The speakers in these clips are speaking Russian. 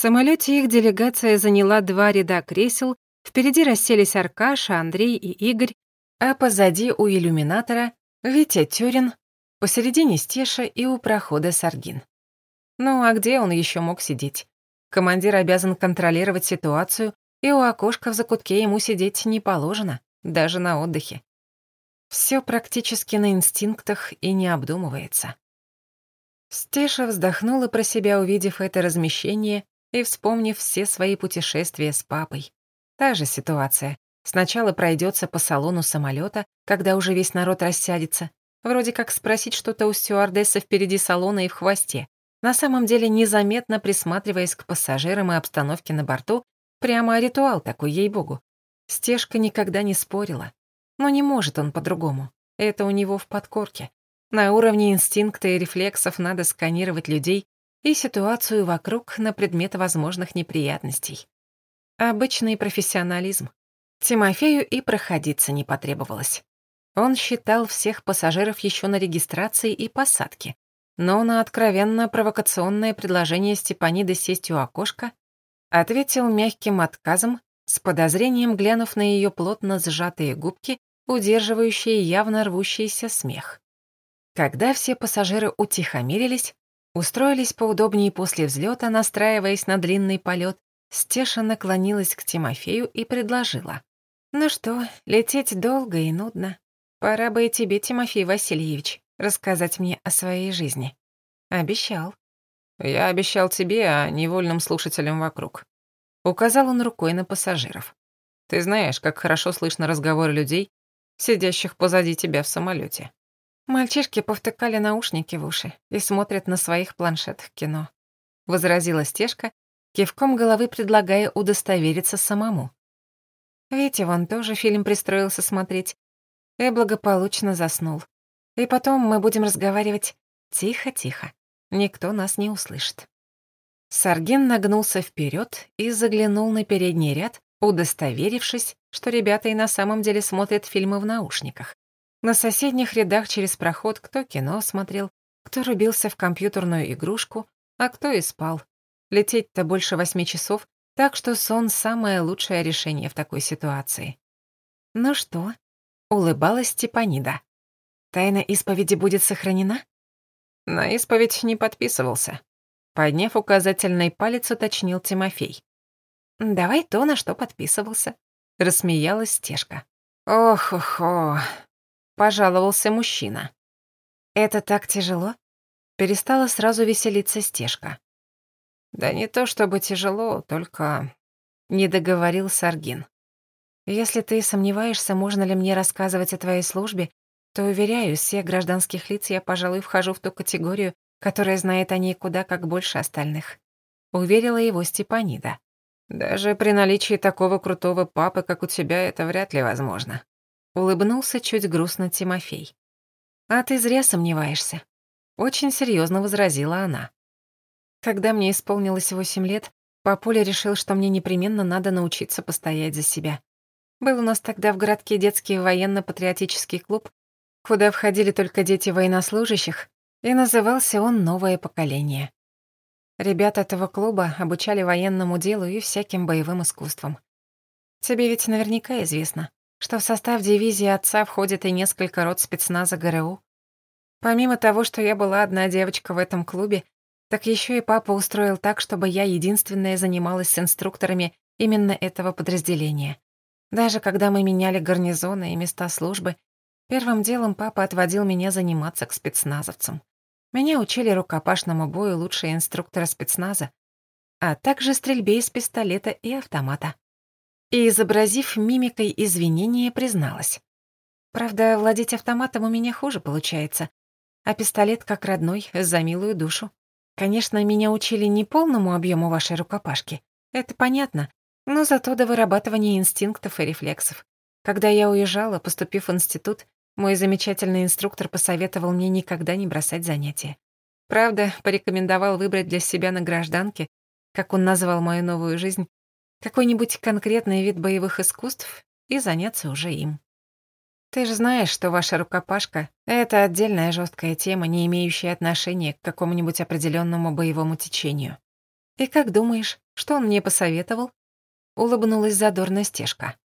самолете их делегация заняла два ряда кресел, впереди расселись Аркаша, Андрей и Игорь, а позади у иллюминатора Витя Тюрин, посередине Стеша и у прохода Саргин. Ну а где он еще мог сидеть? Командир обязан контролировать ситуацию, и у окошка в закутке ему сидеть не положено, даже на отдыхе. Все практически на инстинктах и не обдумывается. Стеша вздохнула про себя, увидев это размещение и вспомнив все свои путешествия с папой. Та же ситуация. Сначала пройдется по салону самолета, когда уже весь народ рассядется. Вроде как спросить что-то у стюардессы впереди салона и в хвосте. На самом деле незаметно присматриваясь к пассажирам и обстановке на борту, прямо ритуал такой, ей-богу. Стежка никогда не спорила. Но не может он по-другому. Это у него в подкорке. На уровне инстинкта и рефлексов надо сканировать людей и ситуацию вокруг на предмет возможных неприятностей. Обычный профессионализм. Тимофею и проходиться не потребовалось. Он считал всех пассажиров еще на регистрации и посадке, но на откровенно провокационное предложение Степаниды сесть у окошка ответил мягким отказом, с подозрением глянув на ее плотно сжатые губки удерживающие явно рвущийся смех. Когда все пассажиры утихомирились, устроились поудобнее после взлета, настраиваясь на длинный полет, Стеша наклонилась к Тимофею и предложила. «Ну что, лететь долго и нудно. Пора бы и тебе, Тимофей Васильевич, рассказать мне о своей жизни. Обещал». «Я обещал тебе, а невольным слушателям вокруг». Указал он рукой на пассажиров. «Ты знаешь, как хорошо слышно разговоры людей, сидящих позади тебя в самолете. Мальчишки повтыкали наушники в уши и смотрят на своих планшетах кино. Возразила Стежка, кивком головы предлагая удостовериться самому. Витя вон тоже фильм пристроился смотреть и благополучно заснул. И потом мы будем разговаривать тихо-тихо. Никто нас не услышит. Саргин нагнулся вперед и заглянул на передний ряд, удостоверившись, что ребята и на самом деле смотрят фильмы в наушниках. На соседних рядах через проход кто кино смотрел, кто рубился в компьютерную игрушку, а кто и спал. Лететь-то больше восьми часов, так что сон — самое лучшее решение в такой ситуации. «Ну что?» — улыбалась Степанида. «Тайна исповеди будет сохранена?» На исповедь не подписывался. Подняв указательный палец, уточнил Тимофей. «Давай то, на что подписывался», — рассмеялась Стежка. «Ох-охо», — пожаловался мужчина. «Это так тяжело?» Перестала сразу веселиться Стежка. «Да не то чтобы тяжело, только...» Не договорил Саргин. «Если ты сомневаешься, можно ли мне рассказывать о твоей службе, то, уверяю, всех гражданских лиц я, пожалуй, вхожу в ту категорию, которая знает о ней куда как больше остальных», — уверила его Степанида. Даже при наличии такого крутого папы, как у тебя, это вряд ли возможно. Улыбнулся чуть грустно Тимофей. А ты зря сомневаешься. Очень серьезно возразила она. Когда мне исполнилось восемь лет, папуля решил, что мне непременно надо научиться постоять за себя. Был у нас тогда в городке детский военно-патриотический клуб, куда входили только дети военнослужащих, и назывался он «Новое поколение». Ребят этого клуба обучали военному делу и всяким боевым искусствам. Тебе ведь наверняка известно, что в состав дивизии отца входит и несколько рот спецназа ГРУ. Помимо того, что я была одна девочка в этом клубе, так еще и папа устроил так, чтобы я единственная занималась с инструкторами именно этого подразделения. Даже когда мы меняли гарнизоны и места службы, первым делом папа отводил меня заниматься к спецназовцам. Меня учили рукопашному бою лучшие инструкторы спецназа, а также стрельбе из пистолета и автомата. И, изобразив мимикой извинения, призналась. Правда, владеть автоматом у меня хуже получается, а пистолет как родной, за милую душу. Конечно, меня учили не полному объему вашей рукопашки, это понятно, но зато до вырабатывания инстинктов и рефлексов. Когда я уезжала, поступив в институт, мой замечательный инструктор посоветовал мне никогда не бросать занятия. Правда, порекомендовал выбрать для себя на гражданке, как он назвал мою новую жизнь, какой-нибудь конкретный вид боевых искусств и заняться уже им. Ты же знаешь, что ваша рукопашка — это отдельная жесткая тема, не имеющая отношения к какому-нибудь определенному боевому течению. И как думаешь, Что он мне посоветовал? Улыбнулась задорная стежка.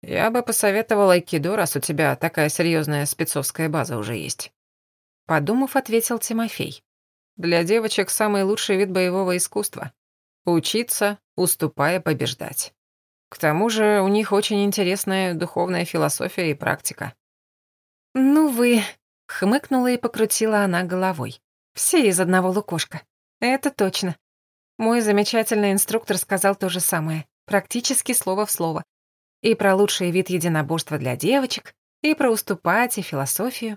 Я бы посоветовал айкидо, раз у тебя такая серьезная спецовская база уже есть. Подумав, ответил Тимофей. Для девочек самый лучший вид боевого искусства. Учиться, уступая побеждать. К тому же у них очень интересная духовная философия и практика. «Ну вы...» — хмыкнула и покрутила она головой. «Все из одного лукошка. Это точно. Мой замечательный инструктор сказал то же самое, практически слово в слово. И про лучший вид единоборства для девочек, и про уступать, и философию.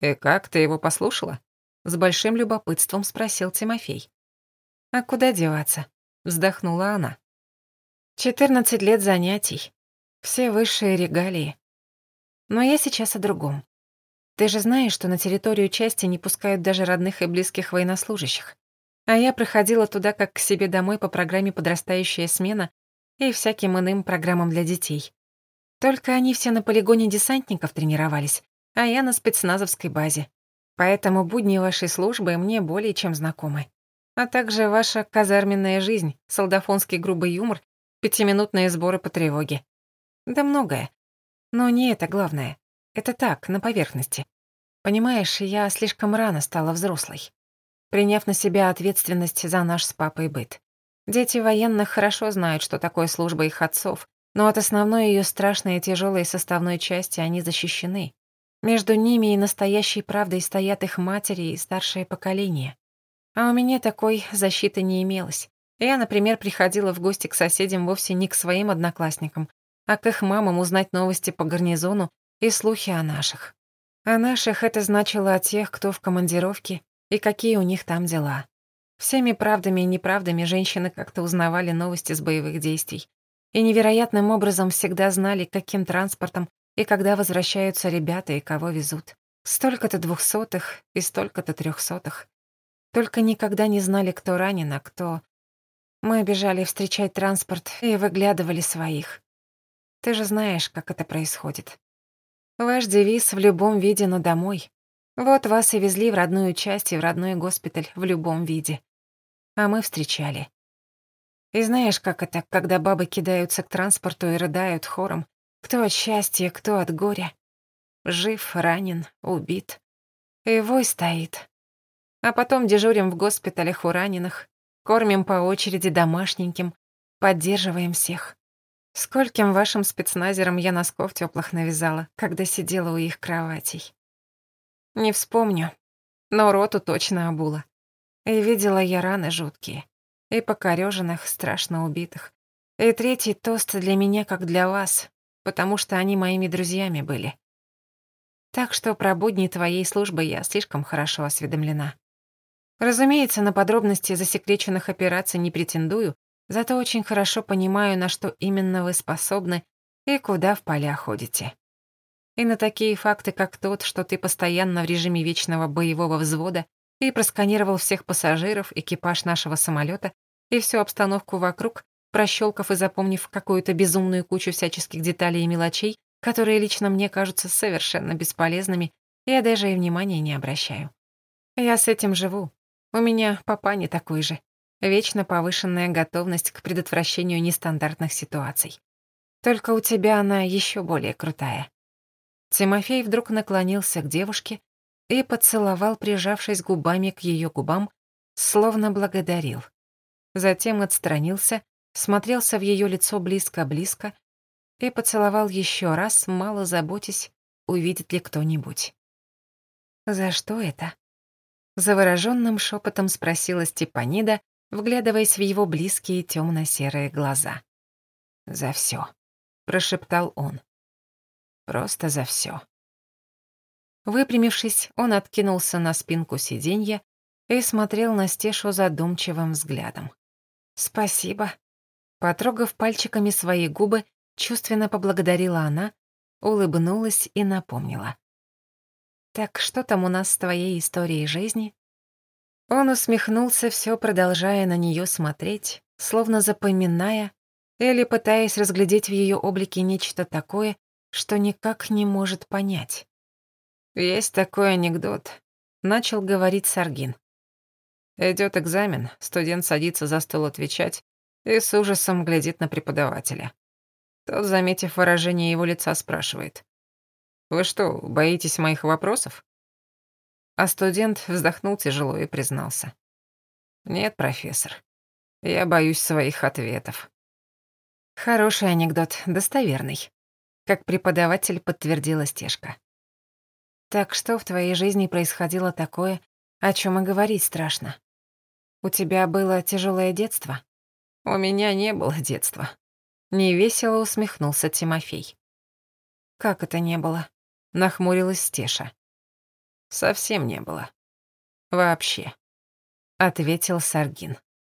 «И как, ты его послушала?» С большим любопытством спросил Тимофей. «А куда деваться?» Вздохнула она. «Четырнадцать лет занятий. Все высшие регалии. Но я сейчас о другом. Ты же знаешь, что на территорию части не пускают даже родных и близких военнослужащих. А я проходила туда как к себе домой по программе «Подрастающая смена» и всяким иным программам для детей. Только они все на полигоне десантников тренировались, а я на спецназовской базе. Поэтому будни вашей службы мне более чем знакомы. А также ваша казарменная жизнь, солдафонский грубый юмор, пятиминутные сборы по тревоге. Да многое. Но не это главное. Это так, на поверхности. Понимаешь, я слишком рано стала взрослой, приняв на себя ответственность за наш с папой быт. Дети военных хорошо знают, что такое служба их отцов, но от основной ее страшной и тяжелой составной части они защищены. Между ними и настоящей правдой стоят их матери и старшее поколение. А у меня такой защиты не имелось. Я, например, приходила в гости к соседям вовсе не к своим одноклассникам, а к их мамам узнать новости по гарнизону и слухи о наших. О наших это значило о тех, кто в командировке и какие у них там дела. Всеми правдами и неправдами женщины как-то узнавали новости с боевых действий. И невероятным образом всегда знали, каким транспортом и когда возвращаются ребята и кого везут. Столько-то двухсотых и столько-то трехсотых. Только никогда не знали, кто ранен, а кто... Мы бежали встречать транспорт и выглядывали своих. Ты же знаешь, как это происходит. Ваш девиз в любом виде, но домой. Вот вас и везли в родную часть и в родной госпиталь в любом виде а мы встречали. И знаешь, как это, когда бабы кидаются к транспорту и рыдают хором, кто от счастья, кто от горя. Жив, ранен, убит. И вой стоит. А потом дежурим в госпиталях у раненых, кормим по очереди домашненьким, поддерживаем всех. Скольким вашим спецназерам я носков теплых навязала, когда сидела у их кроватей. Не вспомню, но роту точно обула. И видела я раны жуткие, и покорёженных, страшно убитых. И третий тост для меня, как для вас, потому что они моими друзьями были. Так что про будни твоей службы я слишком хорошо осведомлена. Разумеется, на подробности засекреченных операций не претендую, зато очень хорошо понимаю, на что именно вы способны и куда в поля ходите. И на такие факты, как тот, что ты постоянно в режиме вечного боевого взвода и просканировал всех пассажиров, экипаж нашего самолета и всю обстановку вокруг, прощелкав и запомнив какую-то безумную кучу всяческих деталей и мелочей, которые лично мне кажутся совершенно бесполезными, я даже и внимания не обращаю. Я с этим живу. У меня папа не такой же. Вечно повышенная готовность к предотвращению нестандартных ситуаций. Только у тебя она еще более крутая. Тимофей вдруг наклонился к девушке и поцеловал, прижавшись губами к ее губам, словно благодарил. Затем отстранился, смотрелся в ее лицо близко-близко и поцеловал еще раз, мало заботясь, увидит ли кто-нибудь. «За что это?» Завороженным шепотом спросила Степанида, вглядываясь в его близкие темно-серые глаза. «За все, прошептал он. «Просто за все. Выпрямившись, он откинулся на спинку сиденья и смотрел на Стешу задумчивым взглядом. «Спасибо». Потрогав пальчиками свои губы, чувственно поблагодарила она, улыбнулась и напомнила. «Так что там у нас с твоей историей жизни?» Он усмехнулся, все продолжая на нее смотреть, словно запоминая или пытаясь разглядеть в ее облике нечто такое, что никак не может понять. «Есть такой анекдот», — начал говорить Саргин. Идет экзамен, студент садится за стол отвечать, и с ужасом глядит на преподавателя. Тот, заметив выражение его лица, спрашивает. «Вы что, боитесь моих вопросов?» А студент вздохнул тяжело и признался. «Нет, профессор, я боюсь своих ответов». Хороший анекдот, достоверный. Как преподаватель подтвердила Стежка. Так что в твоей жизни происходило такое, о чем и говорить страшно? У тебя было тяжелое детство? У меня не было детства. Невесело усмехнулся Тимофей. Как это не было? Нахмурилась Стеша. Совсем не было. Вообще. Ответил Саргин.